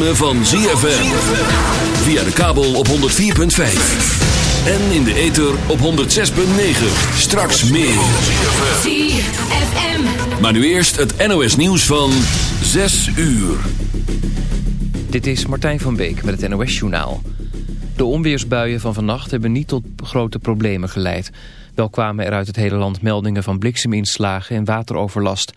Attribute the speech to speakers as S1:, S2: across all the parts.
S1: ritme van ZFM. Via de kabel op 104.5. En in de ether op 106.9. Straks meer.
S2: ZFM.
S1: Maar nu eerst het NOS nieuws van 6 uur.
S3: Dit is Martijn van Beek met het NOS Journaal. De onweersbuien van vannacht hebben niet tot grote problemen geleid. Wel kwamen er uit het hele land meldingen van blikseminslagen en wateroverlast...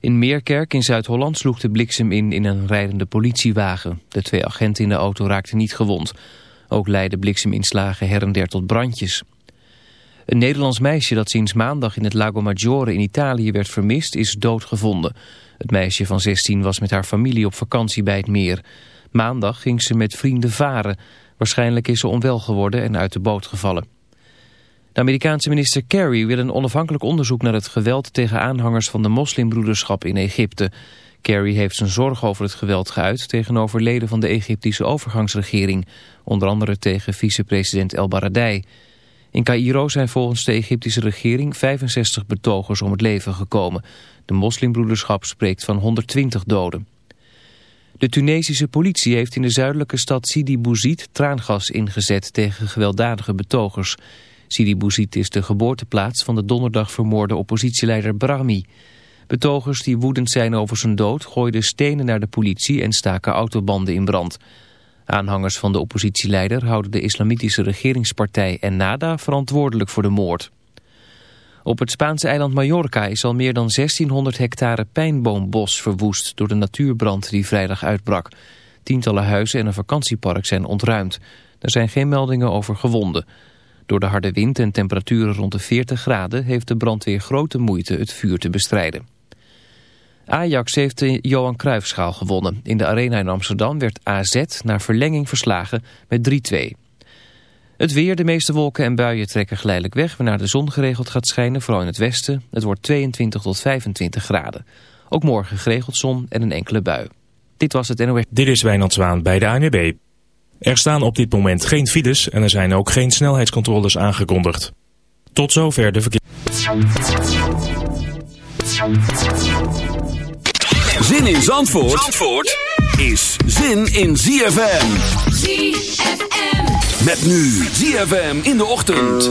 S3: In Meerkerk in Zuid-Holland sloeg de bliksem in in een rijdende politiewagen. De twee agenten in de auto raakten niet gewond. Ook leidden blikseminslagen her en der tot brandjes. Een Nederlands meisje dat sinds maandag in het Lago Maggiore in Italië werd vermist is doodgevonden. Het meisje van 16 was met haar familie op vakantie bij het meer. Maandag ging ze met vrienden varen. Waarschijnlijk is ze onwel geworden en uit de boot gevallen. De Amerikaanse minister Kerry wil een onafhankelijk onderzoek naar het geweld tegen aanhangers van de moslimbroederschap in Egypte. Kerry heeft zijn zorg over het geweld geuit tegenover leden van de Egyptische overgangsregering, onder andere tegen vicepresident El Baradei. In Cairo zijn volgens de Egyptische regering 65 betogers om het leven gekomen. De moslimbroederschap spreekt van 120 doden. De Tunesische politie heeft in de zuidelijke stad Sidi Bouzid traangas ingezet tegen gewelddadige betogers. Sidi Bouzid is de geboorteplaats van de donderdag vermoorde oppositieleider Brahmi. Betogers die woedend zijn over zijn dood gooiden stenen naar de politie en staken autobanden in brand. Aanhangers van de oppositieleider houden de islamitische regeringspartij Ennada verantwoordelijk voor de moord. Op het Spaanse eiland Mallorca is al meer dan 1600 hectare pijnboombos verwoest door de natuurbrand die vrijdag uitbrak. Tientallen huizen en een vakantiepark zijn ontruimd. Er zijn geen meldingen over gewonden. Door de harde wind en temperaturen rond de 40 graden heeft de brandweer grote moeite het vuur te bestrijden. Ajax heeft de Johan Cruijffschaal gewonnen. In de arena in Amsterdam werd AZ naar verlenging verslagen met 3-2. Het weer, de meeste wolken en buien trekken geleidelijk weg... waarna de zon geregeld gaat schijnen, vooral in het westen. Het wordt 22 tot 25 graden. Ook morgen geregeld zon en een enkele bui. Dit was het NOS.
S4: Dit is Wijnand Zwaan bij de ANWB. Er staan op dit moment geen files en er zijn ook geen snelheidscontroles aangekondigd. Tot zover de verkeer.
S1: Zin in Zandvoort, Zandvoort is zin in ZFM.
S2: ZFM.
S1: Met nu ZFM in de ochtend.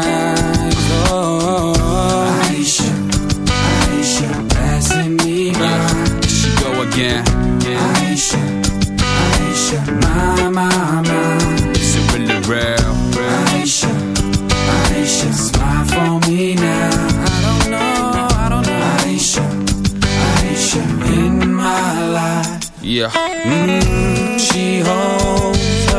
S5: Yeah. Mm, she holds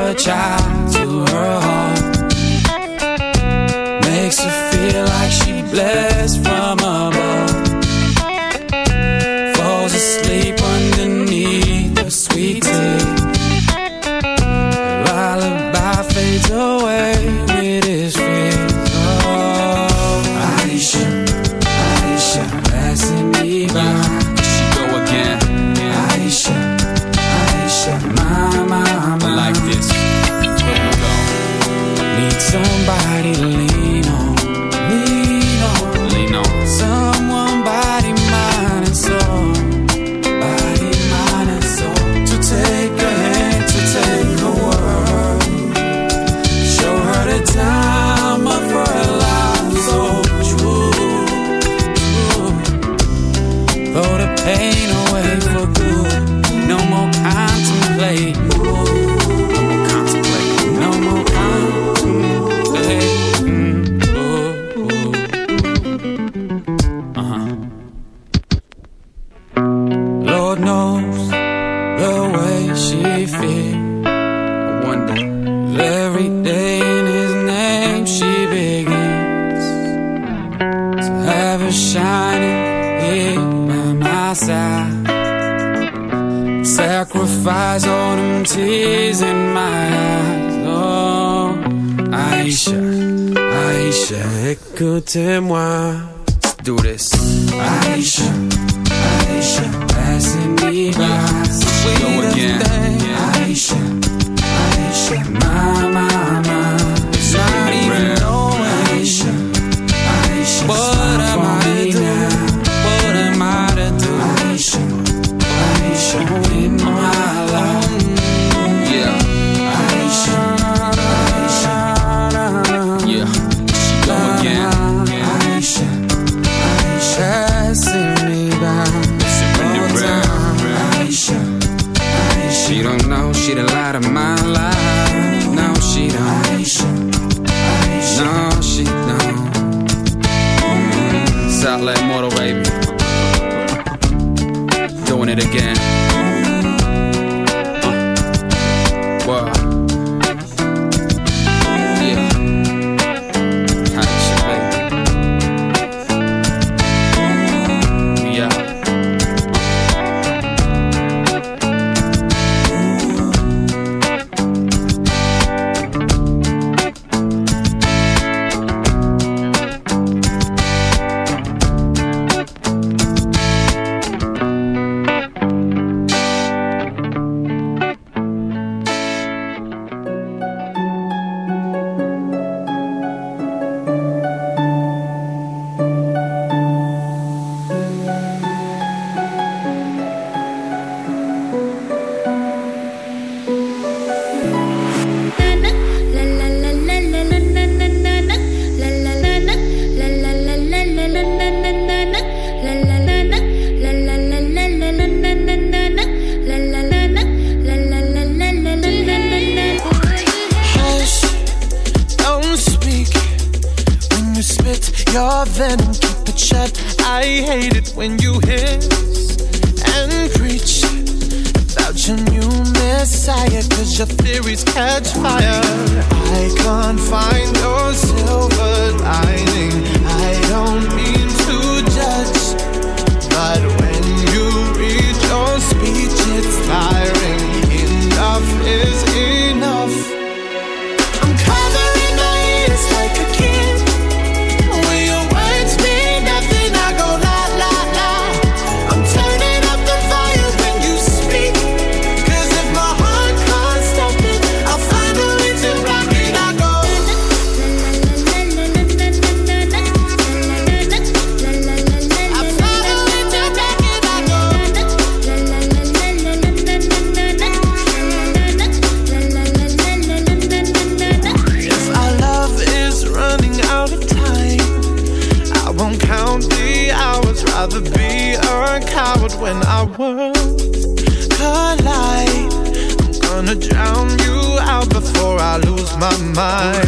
S5: mind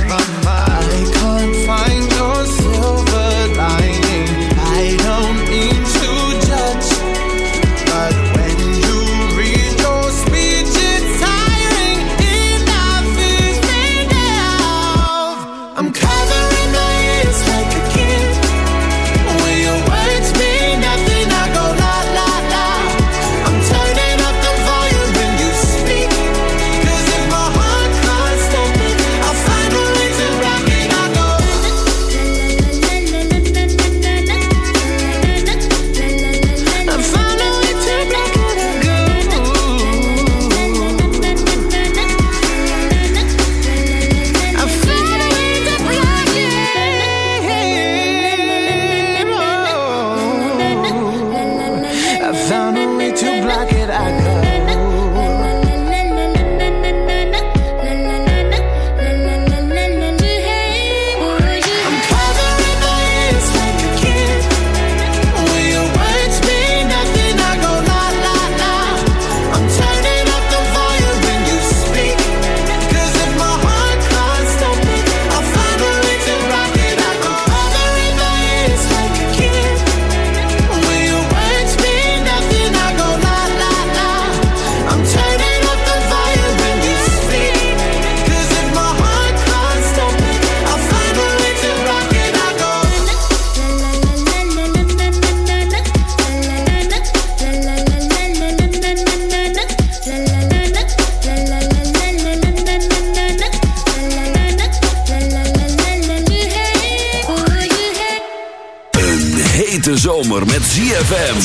S1: zomer met ZFM.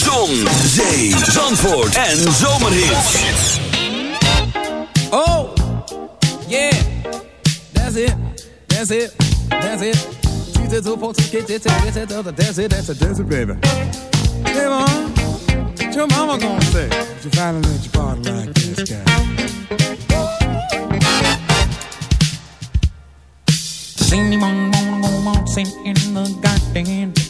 S1: Zon, zee, zandvoort en zomerhits.
S2: Oh, yeah, that's it, that's it, that's it. That's it, that's it, that's it, that's it, baby. Hey, mom, what your mama gonna say? You finally let your body like this guy.
S6: Does anyone wanna go waltzing in the garden?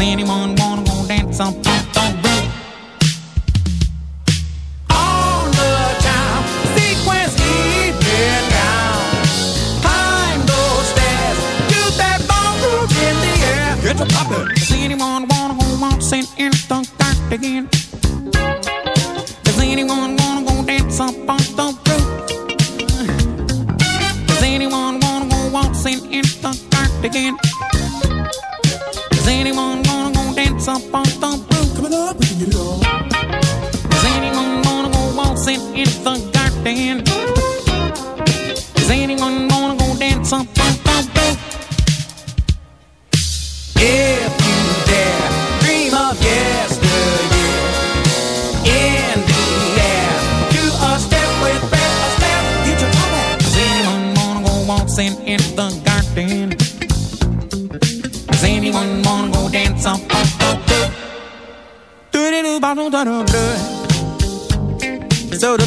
S6: Does anyone wanna go dance on the roof? On the time, sequence even down. Climb those stairs, do that ballroom in the air. Get to poppin'. Does anyone wanna go waltzing in the garden? Does anyone wanna go dance up on the roof? Does anyone wanna go waltzing in the garden? Does anyone Anyone wanna go dance up on the roof?
S2: If you dare, dream of yesteryear. In the air, do a step with Fred Astaire. Get your hat.
S6: Does anyone wanna go waltzing in the garden? Does anyone wanna go dance up on the roof?
S2: Do-do-do-ba-do-da-do-do. So do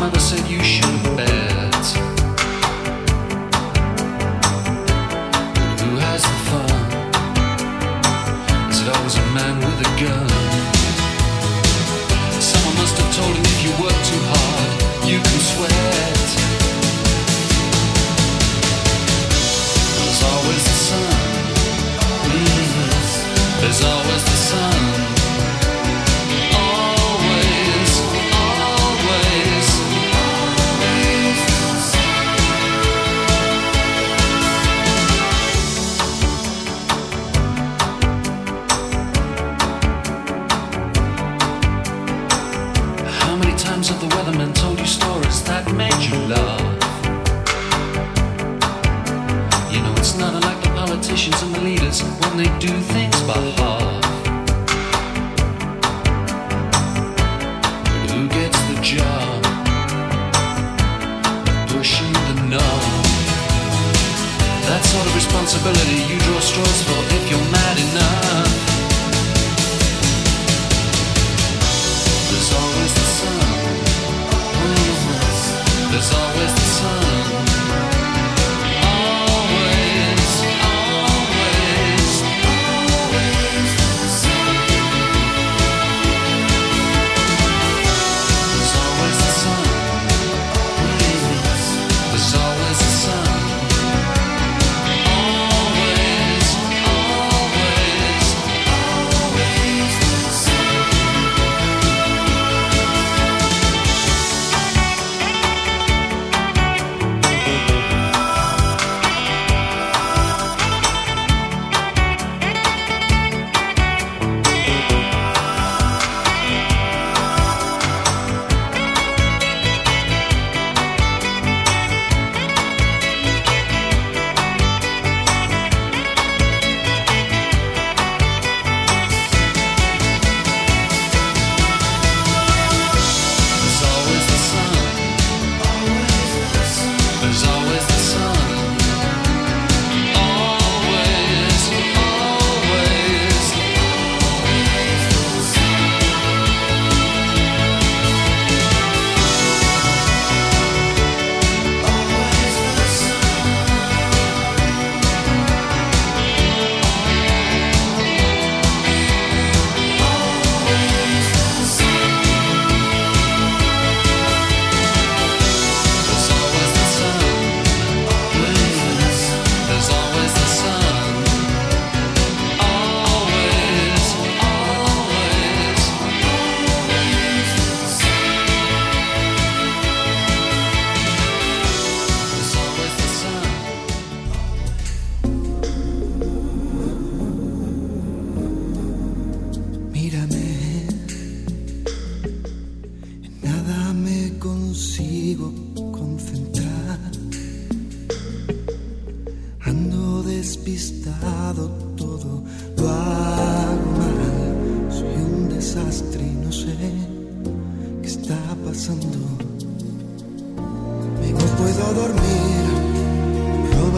S7: mother said you should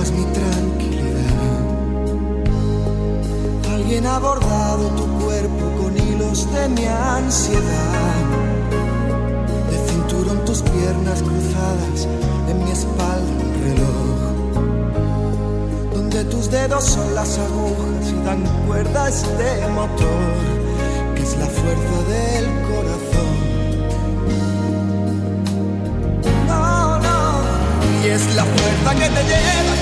S8: robas mi tranquilidad. Alguien ha bordado tu cuerpo con hilos de mi ansiedad. De cinturón tus piernas cruzadas, en mi espalda un reloj. Donde tus dedos son las agujas y dan cuerda a este motor, que es la fuerza del corazón. No, no. Y es la fuerza que te lleva,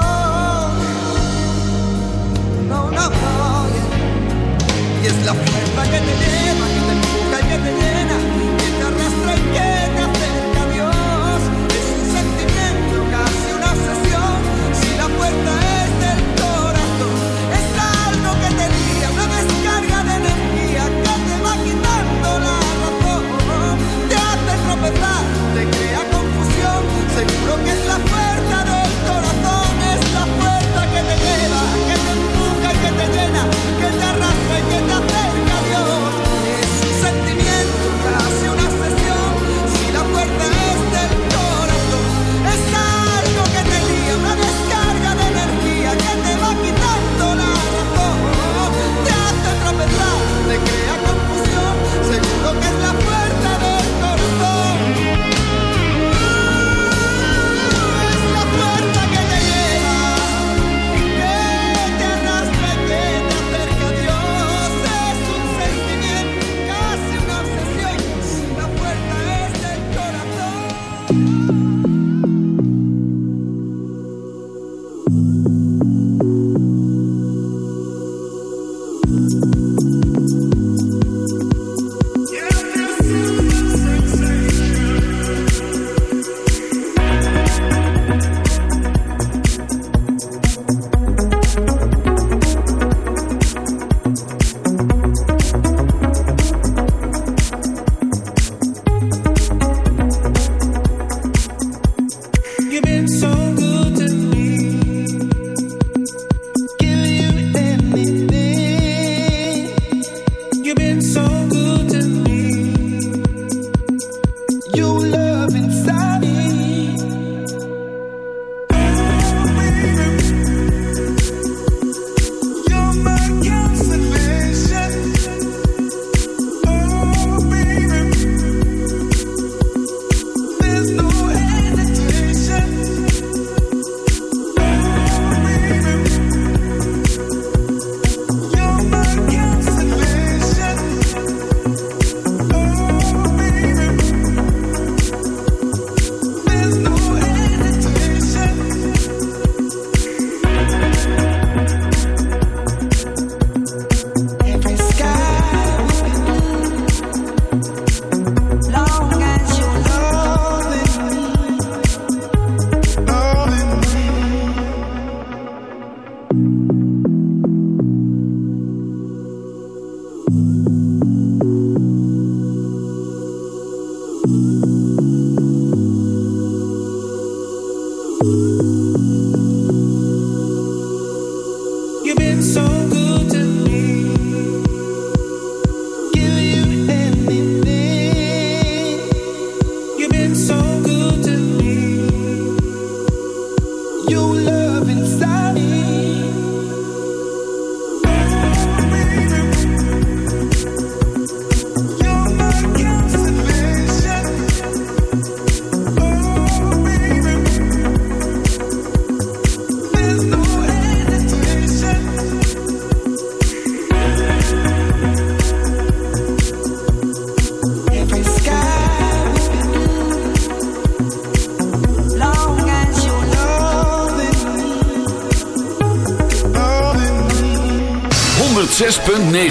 S8: Es la fuerza que te lleva, que te empuja y que te llena, que te arrastra y que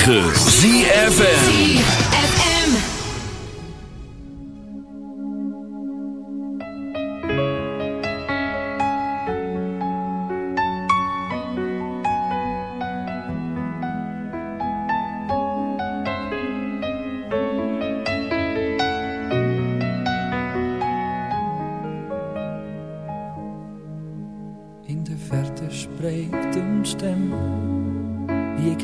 S1: 9.